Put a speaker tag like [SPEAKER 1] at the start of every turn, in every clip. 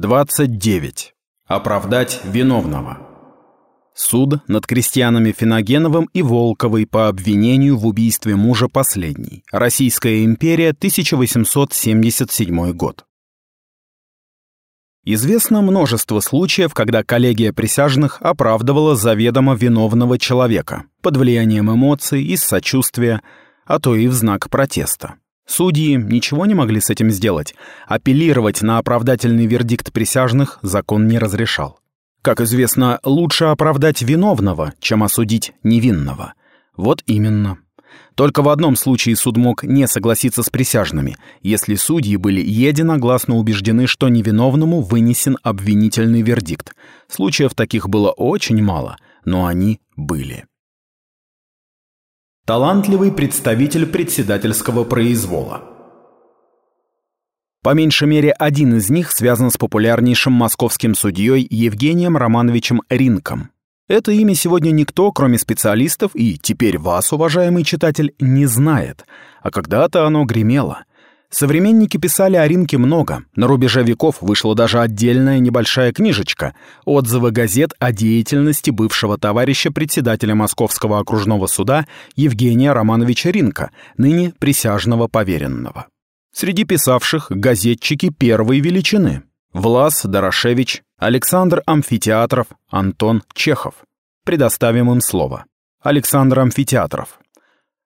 [SPEAKER 1] 29. Оправдать виновного. Суд над крестьянами Финогеновым и Волковой по обвинению в убийстве мужа последней. Российская империя, 1877 год. Известно множество случаев, когда коллегия присяжных оправдывала заведомо виновного человека под влиянием эмоций, из сочувствия, а то и в знак протеста. Судьи ничего не могли с этим сделать. Апеллировать на оправдательный вердикт присяжных закон не разрешал. Как известно, лучше оправдать виновного, чем осудить невинного. Вот именно. Только в одном случае суд мог не согласиться с присяжными, если судьи были единогласно убеждены, что невиновному вынесен обвинительный вердикт. Случаев таких было очень мало, но они были. Талантливый представитель председательского произвола. По меньшей мере, один из них связан с популярнейшим московским судьей Евгением Романовичем Ринком. Это имя сегодня никто, кроме специалистов, и теперь вас, уважаемый читатель, не знает, а когда-то оно гремело. Современники писали о Ринке много. На рубеже веков вышла даже отдельная небольшая книжечка «Отзывы газет о деятельности бывшего товарища председателя Московского окружного суда Евгения Романовича Ринка, ныне присяжного поверенного». Среди писавших газетчики первой величины – Влас Дорошевич, Александр Амфитеатров, Антон Чехов. Предоставим им слово. Александр Амфитеатров.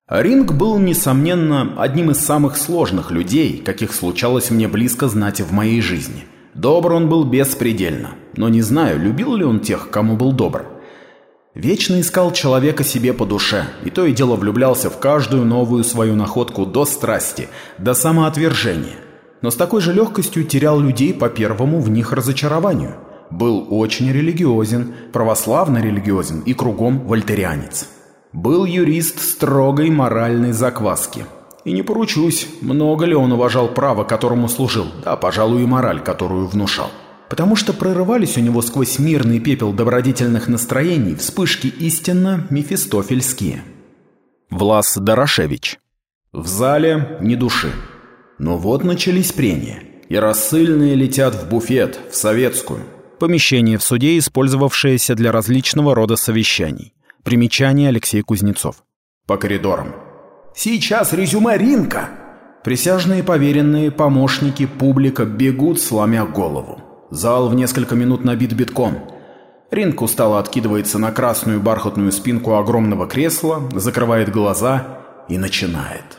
[SPEAKER 1] Ринг был, несомненно, одним из самых сложных людей, каких случалось мне близко знать в моей жизни. Добр он был беспредельно, но не знаю, любил ли он тех, кому был добр. Вечно искал человека себе по душе, и то и дело влюблялся в каждую новую свою находку до страсти, до самоотвержения. Но с такой же легкостью терял людей по первому в них разочарованию. Был очень религиозен, православно религиозен и кругом вольтерианец. Был юрист строгой моральной закваски. И не поручусь, много ли он уважал право, которому служил, да, пожалуй, и мораль, которую внушал. Потому что прорывались у него сквозь мирный пепел добродетельных настроений вспышки истинно мефистофельские. Влас Дорошевич. В зале ни души. Но вот начались прения, и рассыльные летят в буфет, в советскую. Помещение в суде, использовавшееся для различного рода совещаний. Примечание Алексей Кузнецов. По коридорам. «Сейчас резюме Ринка!» Присяжные поверенные, помощники, публика бегут, сломя голову. Зал в несколько минут набит битком. Ринк устало откидывается на красную бархатную спинку огромного кресла, закрывает глаза и начинает.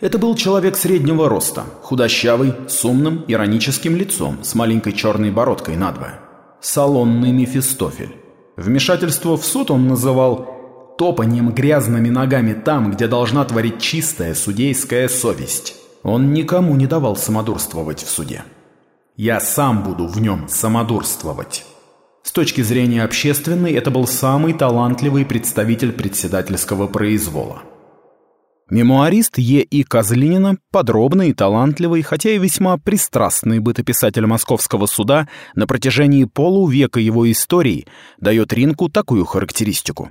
[SPEAKER 1] Это был человек среднего роста, худощавый, с умным, ироническим лицом, с маленькой черной бородкой надвое. Салонный Мефистофель. Вмешательство в суд он называл топанием грязными ногами там, где должна творить чистая судейская совесть. Он никому не давал самодурствовать в суде. Я сам буду в нем самодурствовать. С точки зрения общественной, это был самый талантливый представитель председательского произвола. Мемуарист Е. И. Козлинина, подробный и талантливый, хотя и весьма пристрастный бытописатель московского суда, на протяжении полувека его истории дает Ринку такую характеристику.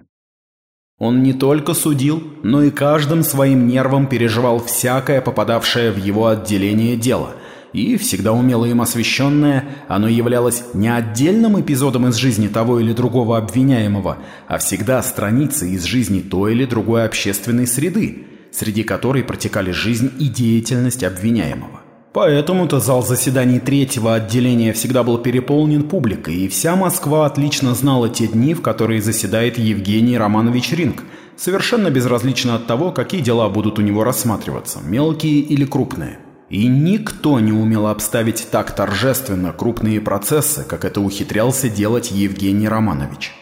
[SPEAKER 1] Он не только судил, но и каждым своим нервом переживал всякое попадавшее в его отделение дело, и, всегда умело им освещенное, оно являлось не отдельным эпизодом из жизни того или другого обвиняемого, а всегда страницей из жизни той или другой общественной среды, среди которой протекали жизнь и деятельность обвиняемого. Поэтому-то зал заседаний третьего отделения всегда был переполнен публикой, и вся Москва отлично знала те дни, в которые заседает Евгений Романович Ринг, совершенно безразлично от того, какие дела будут у него рассматриваться, мелкие или крупные. И никто не умел обставить так торжественно крупные процессы, как это ухитрялся делать Евгений Романович.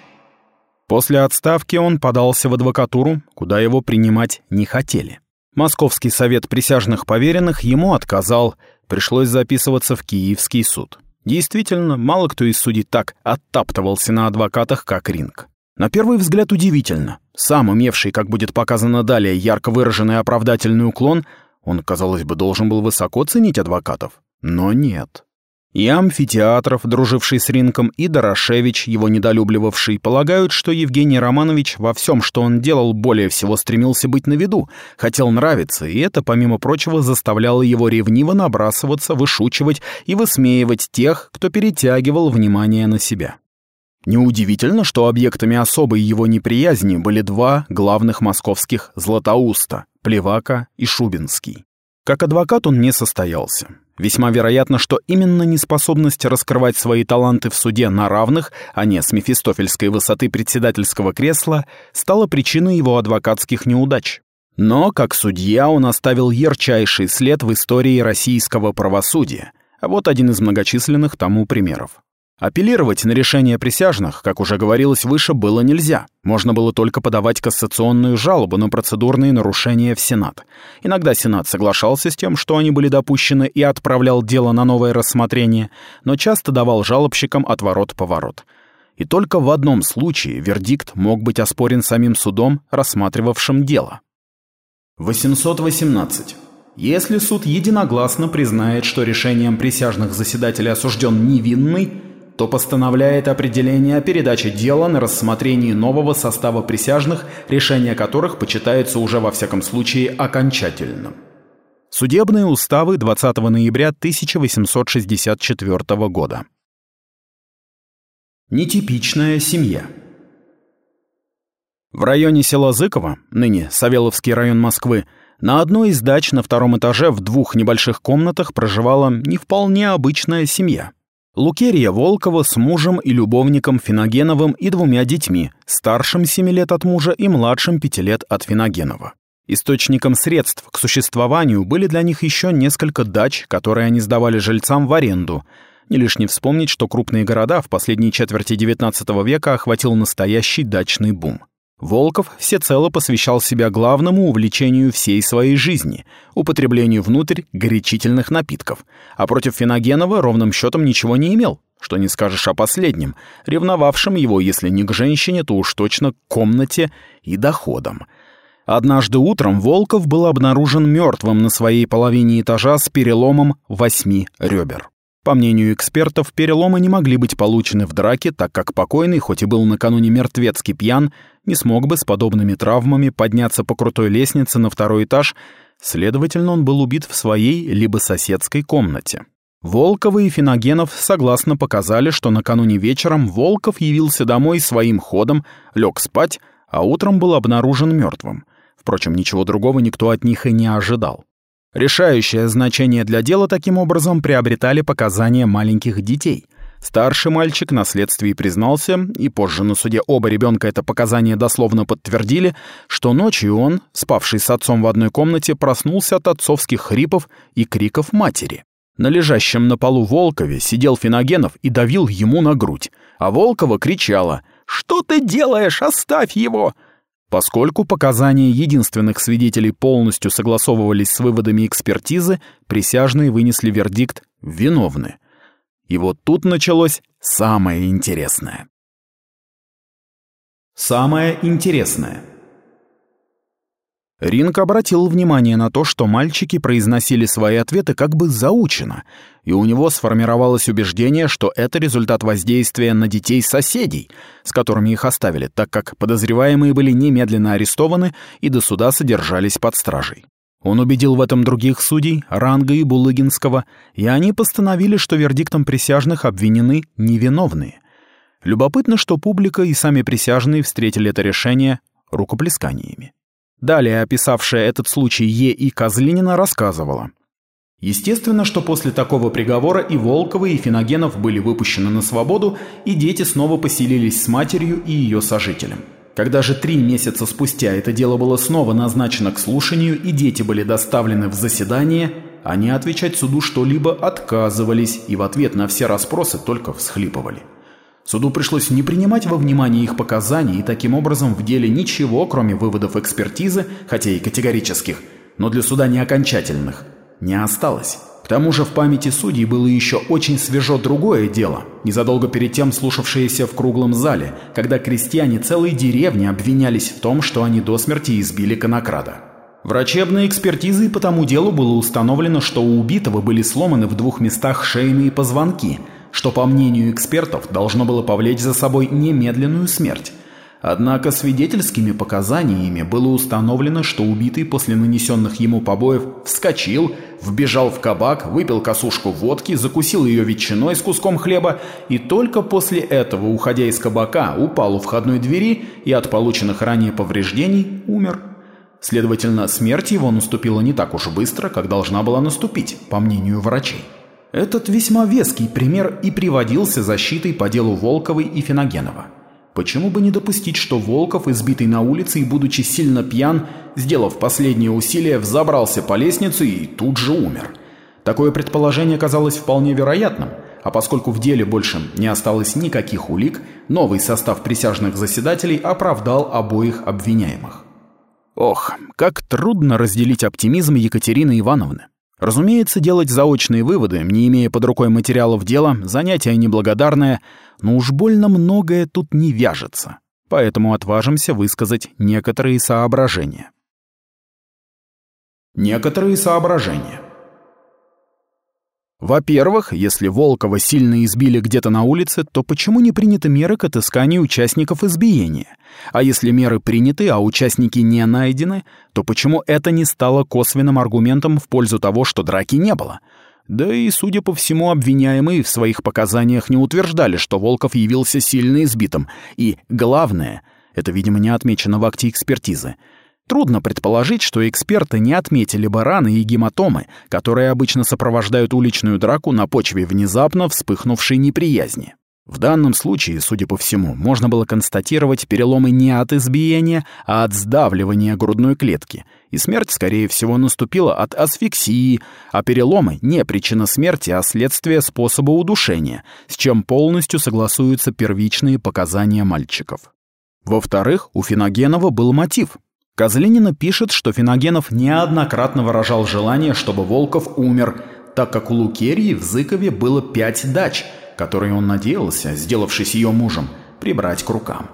[SPEAKER 1] После отставки он подался в адвокатуру, куда его принимать не хотели. Московский совет присяжных поверенных ему отказал, пришлось записываться в Киевский суд. Действительно, мало кто из судей так оттаптывался на адвокатах, как Ринг. На первый взгляд удивительно. Сам имевший, как будет показано далее, ярко выраженный оправдательный уклон, он, казалось бы, должен был высоко ценить адвокатов. Но нет. И Амфитеатров, друживший с Ринком, и Дорошевич, его недолюбливавший, полагают, что Евгений Романович во всем, что он делал, более всего стремился быть на виду, хотел нравиться, и это, помимо прочего, заставляло его ревниво набрасываться, вышучивать и высмеивать тех, кто перетягивал внимание на себя. Неудивительно, что объектами особой его неприязни были два главных московских Златоуста – Плевака и Шубинский. Как адвокат он не состоялся. Весьма вероятно, что именно неспособность раскрывать свои таланты в суде на равных, а не с мефистофельской высоты председательского кресла, стала причиной его адвокатских неудач. Но, как судья, он оставил ярчайший след в истории российского правосудия. Вот один из многочисленных тому примеров. Апеллировать на решение присяжных, как уже говорилось выше, было нельзя. Можно было только подавать кассационную жалобу на процедурные нарушения в Сенат. Иногда Сенат соглашался с тем, что они были допущены, и отправлял дело на новое рассмотрение, но часто давал жалобщикам отворот-поворот. И только в одном случае вердикт мог быть оспорен самим судом, рассматривавшим дело. 818. Если суд единогласно признает, что решением присяжных заседателей осужден невинный, то постановляет определение о передаче дела на рассмотрение нового состава присяжных, решение которых почитается уже во всяком случае окончательным. Судебные уставы 20 ноября 1864 года. Нетипичная семья. В районе села Зыково, ныне Савеловский район Москвы, на одной из дач на втором этаже в двух небольших комнатах проживала не вполне обычная семья. Лукерия Волкова с мужем и любовником Финогеновым и двумя детьми, старшим 7 лет от мужа и младшим 5 лет от Финогенова. Источником средств к существованию были для них еще несколько дач, которые они сдавали жильцам в аренду. Не лишне вспомнить, что крупные города в последней четверти XIX века охватил настоящий дачный бум. Волков всецело посвящал себя главному увлечению всей своей жизни — употреблению внутрь горячительных напитков, а против Финогенова ровным счетом ничего не имел, что не скажешь о последнем, ревновавшем его, если не к женщине, то уж точно к комнате и доходам. Однажды утром Волков был обнаружен мертвым на своей половине этажа с переломом восьми ребер. По мнению экспертов, переломы не могли быть получены в драке, так как покойный, хоть и был накануне мертвецки пьян, не смог бы с подобными травмами подняться по крутой лестнице на второй этаж, следовательно, он был убит в своей либо соседской комнате. Волкова и Финогенов согласно показали, что накануне вечером Волков явился домой своим ходом, лег спать, а утром был обнаружен мертвым. Впрочем, ничего другого никто от них и не ожидал. Решающее значение для дела таким образом приобретали показания маленьких детей. Старший мальчик на следствии признался, и позже на суде оба ребенка это показание дословно подтвердили, что ночью он, спавший с отцом в одной комнате, проснулся от отцовских хрипов и криков матери. На лежащем на полу Волкове сидел Финогенов и давил ему на грудь, а Волкова кричала «Что ты делаешь? Оставь его!» Поскольку показания единственных свидетелей полностью согласовывались с выводами экспертизы, присяжные вынесли вердикт «виновны». И вот тут началось самое интересное. Самое интересное – Ринг обратил внимание на то, что мальчики произносили свои ответы как бы заучено, и у него сформировалось убеждение, что это результат воздействия на детей соседей, с которыми их оставили, так как подозреваемые были немедленно арестованы и до суда содержались под стражей. Он убедил в этом других судей, Ранга и Булыгинского, и они постановили, что вердиктом присяжных обвинены невиновные. Любопытно, что публика и сами присяжные встретили это решение рукоплесканиями. Далее описавшая этот случай Е. и Козлинина рассказывала. Естественно, что после такого приговора и Волкова, и Финогенов были выпущены на свободу, и дети снова поселились с матерью и ее сожителем. Когда же три месяца спустя это дело было снова назначено к слушанию, и дети были доставлены в заседание, они отвечать суду что-либо отказывались и в ответ на все расспросы только всхлипывали. Суду пришлось не принимать во внимание их показаний, и таким образом в деле ничего, кроме выводов экспертизы, хотя и категорических, но для суда не окончательных, не осталось. К тому же в памяти судей было еще очень свежо другое дело, незадолго перед тем слушавшееся в круглом зале, когда крестьяне целой деревни обвинялись в том, что они до смерти избили конокрада. Врачебной экспертизой по тому делу было установлено, что у убитого были сломаны в двух местах шейные позвонки, что, по мнению экспертов, должно было повлечь за собой немедленную смерть. Однако свидетельскими показаниями было установлено, что убитый после нанесенных ему побоев вскочил, вбежал в кабак, выпил косушку водки, закусил ее ветчиной с куском хлеба и только после этого, уходя из кабака, упал у входной двери и от полученных ранее повреждений умер. Следовательно, смерть его наступила не так уж быстро, как должна была наступить, по мнению врачей. Этот весьма веский пример и приводился защитой по делу Волковой и Финогенова. Почему бы не допустить, что Волков, избитый на улице и будучи сильно пьян, сделав последнее усилие, взобрался по лестнице и тут же умер? Такое предположение казалось вполне вероятным, а поскольку в деле больше не осталось никаких улик, новый состав присяжных заседателей оправдал обоих обвиняемых. Ох, как трудно разделить оптимизм Екатерины Ивановны. Разумеется, делать заочные выводы, не имея под рукой материалов дела, занятие неблагодарное, но уж больно многое тут не вяжется. Поэтому отважимся высказать некоторые соображения. Некоторые соображения. Во-первых, если Волкова сильно избили где-то на улице, то почему не приняты меры к отысканию участников избиения? А если меры приняты, а участники не найдены, то почему это не стало косвенным аргументом в пользу того, что драки не было? Да и, судя по всему, обвиняемые в своих показаниях не утверждали, что Волков явился сильно избитым. И, главное, это, видимо, не отмечено в акте экспертизы — Трудно предположить, что эксперты не отметили бы раны и гематомы, которые обычно сопровождают уличную драку на почве внезапно вспыхнувшей неприязни. В данном случае, судя по всему, можно было констатировать переломы не от избиения, а от сдавливания грудной клетки, и смерть, скорее всего, наступила от асфиксии, а переломы — не причина смерти, а следствие способа удушения, с чем полностью согласуются первичные показания мальчиков. Во-вторых, у Финогенова был мотив, Козленина пишет, что Финогенов неоднократно выражал желание, чтобы Волков умер, так как у Лукерии в Зыкове было пять дач, которые он надеялся, сделавшись ее мужем, прибрать к рукам.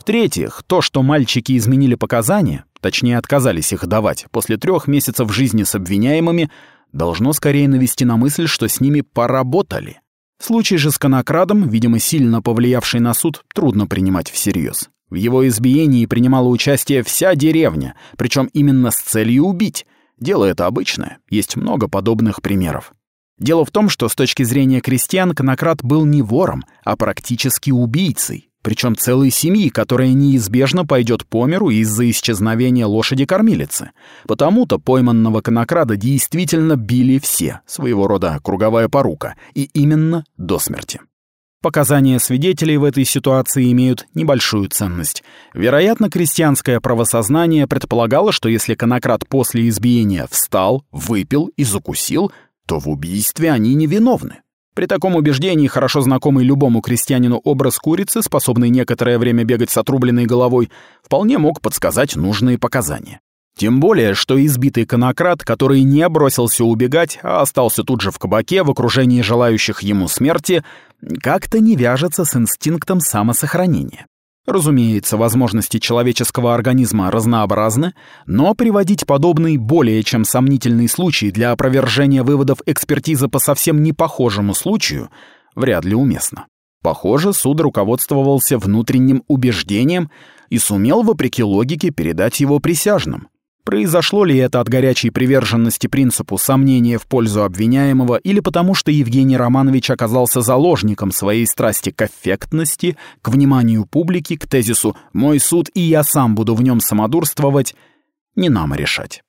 [SPEAKER 1] В-третьих, то, что мальчики изменили показания, точнее отказались их давать, после трех месяцев жизни с обвиняемыми, должно скорее навести на мысль, что с ними поработали. Случай же с конокрадом, видимо, сильно повлиявший на суд, трудно принимать всерьез. В его избиении принимала участие вся деревня, причем именно с целью убить. Дело это обычное, есть много подобных примеров. Дело в том, что с точки зрения крестьян Конократ был не вором, а практически убийцей, причем целой семьи, которая неизбежно пойдет по миру из-за исчезновения лошади-кормилицы. Потому-то пойманного Конокрада действительно били все, своего рода круговая порука, и именно до смерти. Показания свидетелей в этой ситуации имеют небольшую ценность. Вероятно, крестьянское правосознание предполагало, что если конократ после избиения встал, выпил и закусил, то в убийстве они невиновны. При таком убеждении хорошо знакомый любому крестьянину образ курицы, способный некоторое время бегать с отрубленной головой, вполне мог подсказать нужные показания. Тем более, что избитый конократ, который не бросился убегать, а остался тут же в кабаке в окружении желающих ему смерти, как-то не вяжется с инстинктом самосохранения. Разумеется, возможности человеческого организма разнообразны, но приводить подобный более чем сомнительный случай для опровержения выводов экспертизы по совсем не похожему случаю вряд ли уместно. Похоже, суд руководствовался внутренним убеждением и сумел, вопреки логике, передать его присяжным. Произошло ли это от горячей приверженности принципу сомнения в пользу обвиняемого или потому, что Евгений Романович оказался заложником своей страсти к эффектности, к вниманию публики, к тезису «мой суд, и я сам буду в нем самодурствовать», не нам решать.